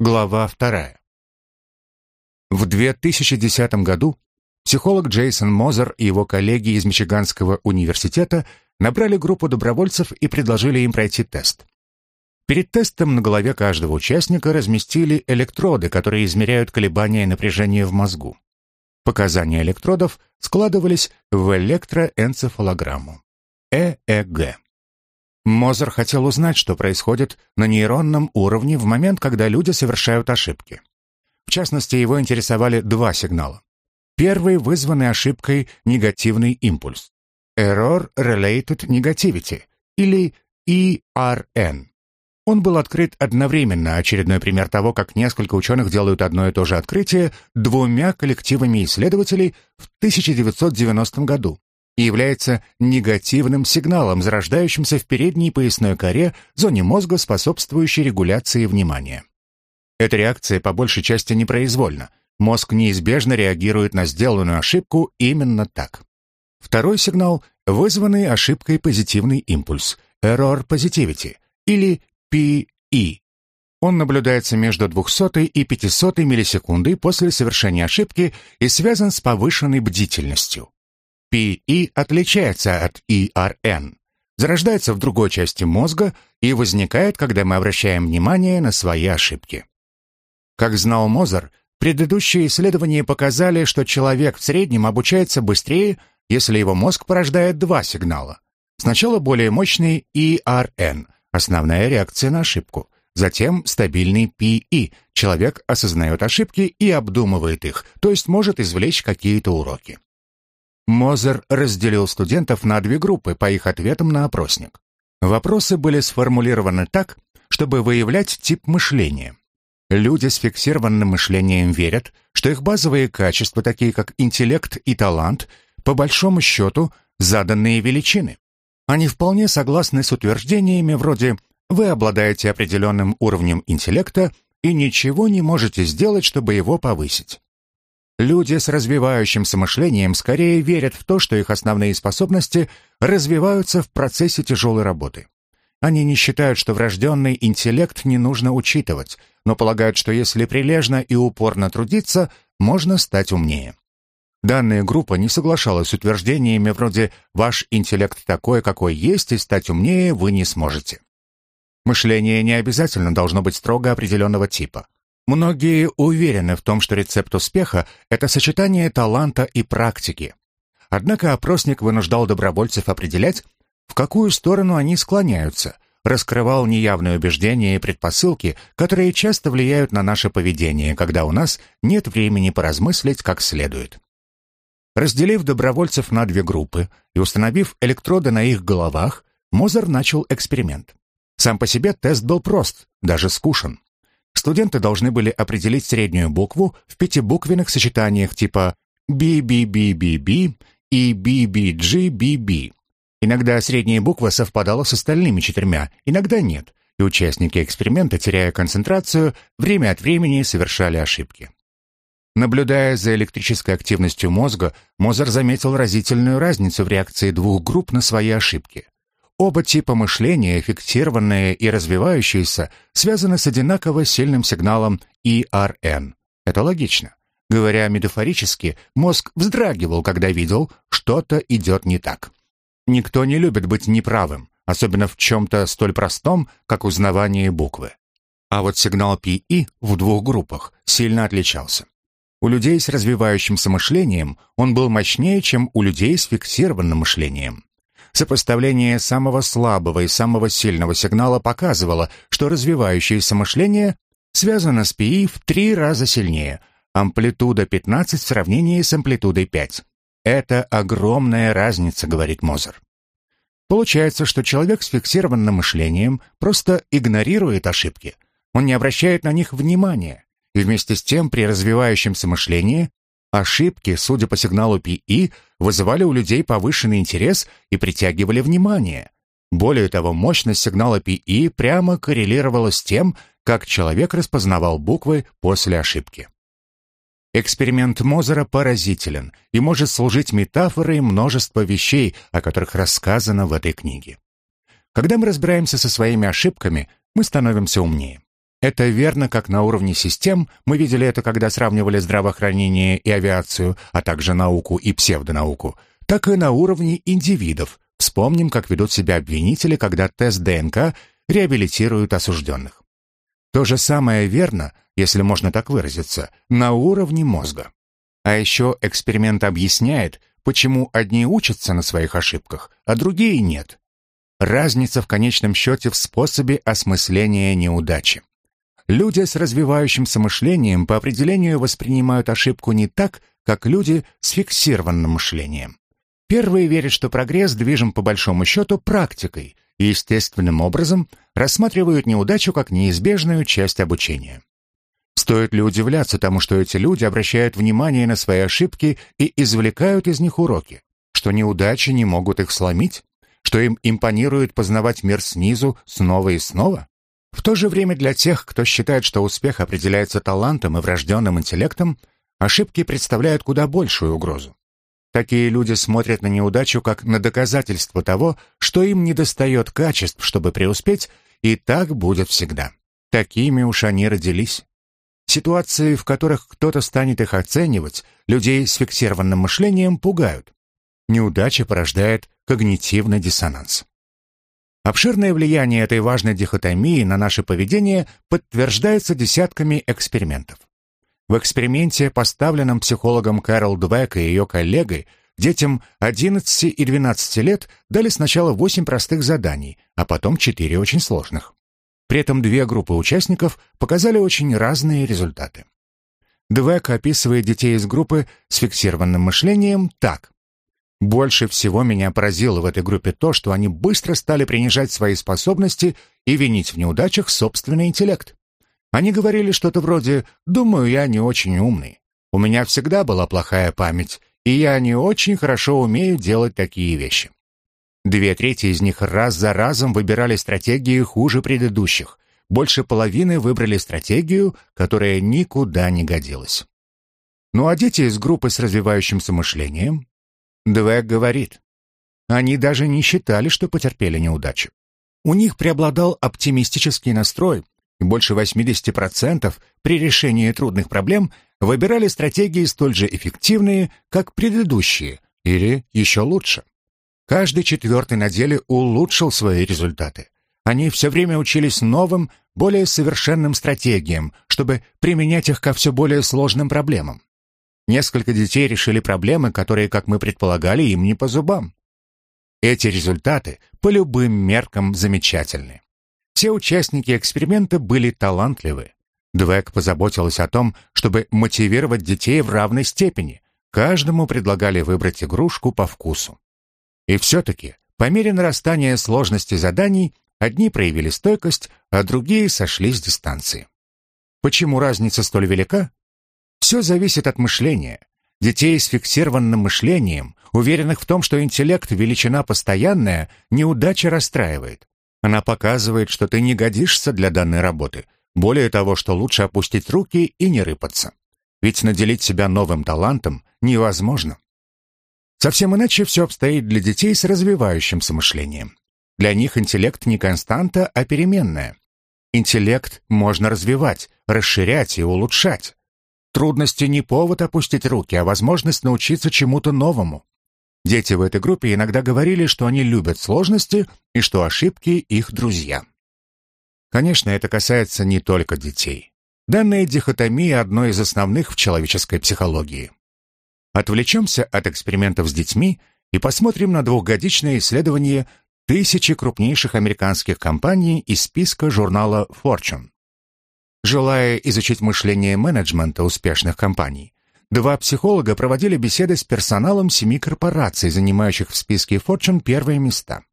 Глава вторая. В 2010 году психолог Джейсон Мозер и его коллеги из Мичиганского университета набрали группу добровольцев и предложили им пройти тест. Перед тестом на голове каждого участника разместили электроды, которые измеряют колебания напряжения в мозгу. Показания электродов складывались в электроэнцефалограмму – ЭЭГ. Мозер хотел узнать, что происходит на нейронном уровне в момент, когда люди совершают ошибки. В частности, его интересовали два сигнала. Первый вызванный ошибкой негативный импульс. Error Related Negativity, или ERN. Он был открыт одновременно, очередной пример того, как несколько ученых делают одно и то же открытие двумя коллективами исследователей в 1990 году и является негативным сигналом, зарождающимся в передней поясной коре, зоне мозга, способствующей регуляции внимания. Эта реакция по большей части непроизвольна. Мозг неизбежно реагирует на сделанную ошибку именно так. Второй сигнал – вызванный ошибкой позитивный импульс – error positivity или PE. Он наблюдается между 200 и 500 миллисекунды после совершения ошибки и связан с повышенной бдительностью. PE отличается от ERN, зарождается в другой части мозга и возникает, когда мы обращаем внимание на свои ошибки. Как знал Мозер, предыдущие исследования показали, что человек в среднем обучается быстрее, если его мозг порождает два сигнала. Сначала более мощный ERN, основная реакция на ошибку. Затем стабильный PE, человек осознает ошибки и обдумывает их, то есть может извлечь какие-то уроки. Мозер разделил студентов на две группы по их ответам на опросник. Вопросы были сформулированы так, чтобы выявлять тип мышления. Люди с фиксированным мышлением верят, что их базовые качества, такие как интеллект и талант, по большому счету заданные величины. Они вполне согласны с утверждениями вроде «вы обладаете определенным уровнем интеллекта и ничего не можете сделать, чтобы его повысить». Люди с развивающимся мышлением скорее верят в то, что их основные способности развиваются в процессе тяжелой работы. Они не считают, что врожденный интеллект не нужно учитывать, но полагают, что если прилежно и упорно трудиться, можно стать умнее. Данная группа не соглашалась с утверждениями вроде «ваш интеллект такой, какой есть, и стать умнее вы не сможете». Мышление не обязательно должно быть строго определенного типа. Многие уверены в том, что рецепт успеха – это сочетание таланта и практики. Однако опросник вынуждал добровольцев определять, в какую сторону они склоняются, раскрывал неявные убеждения и предпосылки, которые часто влияют на наше поведение, когда у нас нет времени поразмыслить как следует. Разделив добровольцев на две группы и установив электроды на их головах, Мозер начал эксперимент. Сам по себе тест был прост, даже скучен. Студенты должны были определить среднюю букву в пятибуквенных сочетаниях типа BBBBB и BBGBB. Иногда средняя буква совпадала с остальными четырьмя, иногда нет, и участники эксперимента, теряя концентрацию, время от времени совершали ошибки. Наблюдая за электрической активностью мозга, Мозер заметил разительную разницу в реакции двух групп на свои ошибки. Оба типа мышления, фиксированные и развивающиеся, связаны с одинаково сильным сигналом ERN. Это логично. Говоря метафорически, мозг вздрагивал, когда видел, что-то идет не так. Никто не любит быть неправым, особенно в чем-то столь простом, как узнавание буквы. А вот сигнал PE в двух группах сильно отличался. У людей с развивающимся мышлением он был мощнее, чем у людей с фиксированным мышлением. Сопоставление самого слабого и самого сильного сигнала показывало, что развивающееся мышление связано с ПИ в три раза сильнее, амплитуда 15 в сравнении с амплитудой 5. Это огромная разница, говорит Мозер. Получается, что человек с фиксированным мышлением просто игнорирует ошибки. Он не обращает на них внимания. И вместе с тем при развивающемся мышлении Ошибки, судя по сигналу PI, вызывали у людей повышенный интерес и притягивали внимание. Более того, мощность сигнала PI прямо коррелировала с тем, как человек распознавал буквы после ошибки. Эксперимент Мозера поразителен и может служить метафорой множества вещей, о которых рассказано в этой книге. Когда мы разбираемся со своими ошибками, мы становимся умнее. Это верно как на уровне систем, мы видели это, когда сравнивали здравоохранение и авиацию, а также науку и псевдонауку, так и на уровне индивидов. Вспомним, как ведут себя обвинители, когда тест ДНК реабилитируют осужденных. То же самое верно, если можно так выразиться, на уровне мозга. А еще эксперимент объясняет, почему одни учатся на своих ошибках, а другие нет. Разница в конечном счете в способе осмысления неудачи. Люди с развивающимся мышлением по определению воспринимают ошибку не так, как люди с фиксированным мышлением. Первые верят, что прогресс движим по большому счету практикой и естественным образом рассматривают неудачу как неизбежную часть обучения. Стоит ли удивляться тому, что эти люди обращают внимание на свои ошибки и извлекают из них уроки, что неудачи не могут их сломить, что им импонирует познавать мир снизу снова и снова? В то же время для тех, кто считает, что успех определяется талантом и врожденным интеллектом, ошибки представляют куда большую угрозу. Такие люди смотрят на неудачу как на доказательство того, что им недостает качеств, чтобы преуспеть, и так будет всегда. Такими уж они родились. Ситуации, в которых кто-то станет их оценивать, людей с фиксированным мышлением пугают. Неудача порождает когнитивный диссонанс. Обширное влияние этой важной дихотомии на наше поведение подтверждается десятками экспериментов. В эксперименте, поставленном психологом Кэрол Двек и ее коллегой, детям 11 и 12 лет дали сначала 8 простых заданий, а потом 4 очень сложных. При этом две группы участников показали очень разные результаты. Двек описывает детей из группы с фиксированным мышлением так. Больше всего меня поразило в этой группе то, что они быстро стали принижать свои способности и винить в неудачах собственный интеллект. Они говорили что-то вроде «думаю, я не очень умный». У меня всегда была плохая память, и я не очень хорошо умею делать такие вещи. Две трети из них раз за разом выбирали стратегии хуже предыдущих. Больше половины выбрали стратегию, которая никуда не годилась. Ну а дети из группы с развивающимся мышлением Двек говорит, они даже не считали, что потерпели неудачу. У них преобладал оптимистический настрой, и больше 80% при решении трудных проблем выбирали стратегии столь же эффективные, как предыдущие, или еще лучше. Каждый четвертый на деле улучшил свои результаты. Они все время учились новым, более совершенным стратегиям, чтобы применять их ко все более сложным проблемам. Несколько детей решили проблемы, которые, как мы предполагали, им не по зубам. Эти результаты по любым меркам замечательны. Все участники эксперимента были талантливы. Двек позаботилась о том, чтобы мотивировать детей в равной степени. Каждому предлагали выбрать игрушку по вкусу. И все-таки, по мере нарастания сложности заданий, одни проявили стойкость, а другие сошли с дистанции. Почему разница столь велика? Все зависит от мышления. Детей с фиксированным мышлением, уверенных в том, что интеллект – величина постоянная, неудача расстраивает. Она показывает, что ты не годишься для данной работы. Более того, что лучше опустить руки и не рыпаться. Ведь наделить себя новым талантом невозможно. Совсем иначе все обстоит для детей с развивающимся мышлением. Для них интеллект не константа, а переменная. Интеллект можно развивать, расширять и улучшать. Трудности не повод опустить руки, а возможность научиться чему-то новому. Дети в этой группе иногда говорили, что они любят сложности и что ошибки их друзья. Конечно, это касается не только детей. Данная дихотомия – одно из основных в человеческой психологии. Отвлечемся от экспериментов с детьми и посмотрим на двухгодичное исследование тысячи крупнейших американских компаний из списка журнала Fortune. Желая изучить мышление менеджмента успешных компаний, два психолога проводили беседы с персоналом семи корпораций, занимающих в списке Fortune первые места.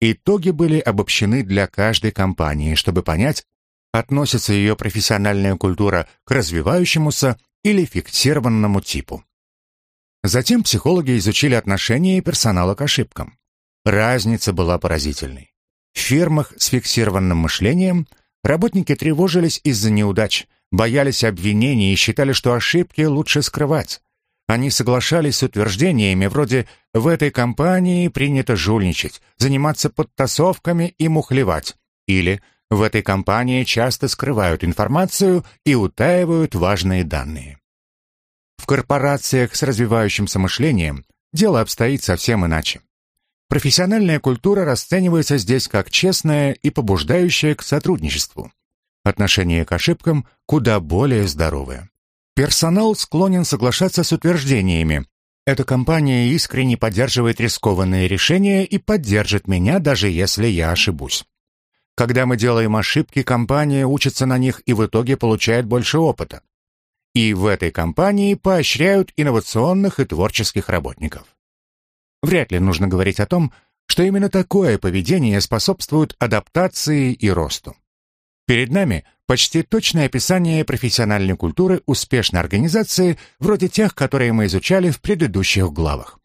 Итоги были обобщены для каждой компании, чтобы понять, относится ее профессиональная культура к развивающемуся или фиксированному типу. Затем психологи изучили отношение персонала к ошибкам. Разница была поразительной. В фирмах с фиксированным мышлением – Работники тревожились из-за неудач, боялись обвинений и считали, что ошибки лучше скрывать. Они соглашались с утверждениями вроде «в этой компании принято жульничать, заниматься подтасовками и мухлевать» или В этой компании часто скрывают информацию и утаивают важные данные. В корпорациях с развивающимся мышлением дело обстоит совсем иначе. Профессиональная культура расценивается здесь как честная и побуждающая к сотрудничеству. Отношение к ошибкам куда более здоровое. Персонал склонен соглашаться с утверждениями. Эта компания искренне поддерживает рискованные решения и поддержит меня, даже если я ошибусь. Когда мы делаем ошибки, компания учится на них и в итоге получает больше опыта. И в этой компании поощряют инновационных и творческих работников. Вряд ли нужно говорить о том, что именно такое поведение способствует адаптации и росту. Перед нами почти точное описание профессиональной культуры успешной организации, вроде тех, которые мы изучали в предыдущих главах.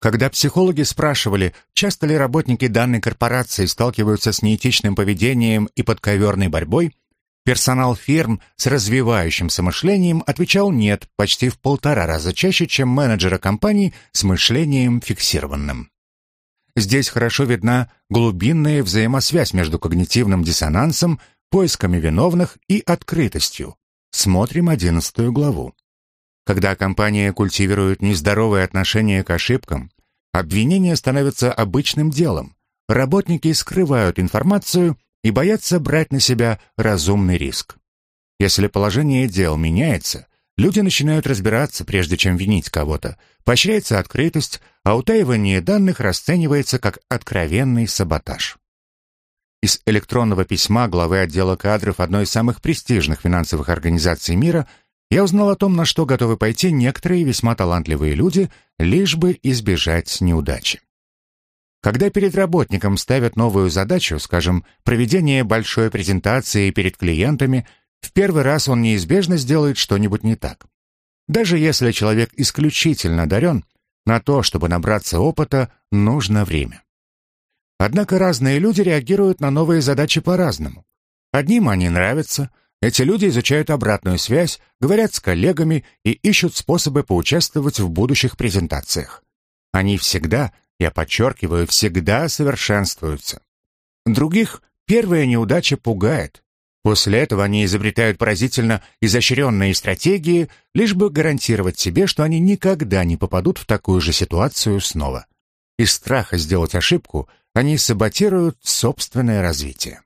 Когда психологи спрашивали, часто ли работники данной корпорации сталкиваются с неэтичным поведением и подковерной борьбой, персонал фирм с развивающимся мышлением отвечал «нет» почти в полтора раза чаще, чем менеджеры компаний с мышлением фиксированным. Здесь хорошо видна глубинная взаимосвязь между когнитивным диссонансом, поисками виновных и открытостью. Смотрим одиннадцатую главу. Когда компания культивирует нездоровое отношение к ошибкам, обвинения становятся обычным делом. Работники скрывают информацию и боятся брать на себя разумный риск. Если положение дел меняется, люди начинают разбираться, прежде чем винить кого-то. Поощряется открытость, а утаивание данных расценивается как откровенный саботаж. Из электронного письма главы отдела кадров одной из самых престижных финансовых организаций мира я узнал о том, на что готовы пойти некоторые весьма талантливые люди, лишь бы избежать неудачи. Когда перед работником ставят новую задачу, скажем, проведение большой презентации перед клиентами, в первый раз он неизбежно сделает что-нибудь не так. Даже если человек исключительно одарен, на то, чтобы набраться опыта, нужно время. Однако разные люди реагируют на новые задачи по-разному. Одним они нравятся, эти люди изучают обратную связь, говорят с коллегами и ищут способы поучаствовать в будущих презентациях. Они всегда, я подчеркиваю, всегда совершенствуются. Других первая неудача пугает. После этого они изобретают поразительно изощренные стратегии, лишь бы гарантировать себе, что они никогда не попадут в такую же ситуацию снова. Из страха сделать ошибку они саботируют собственное развитие.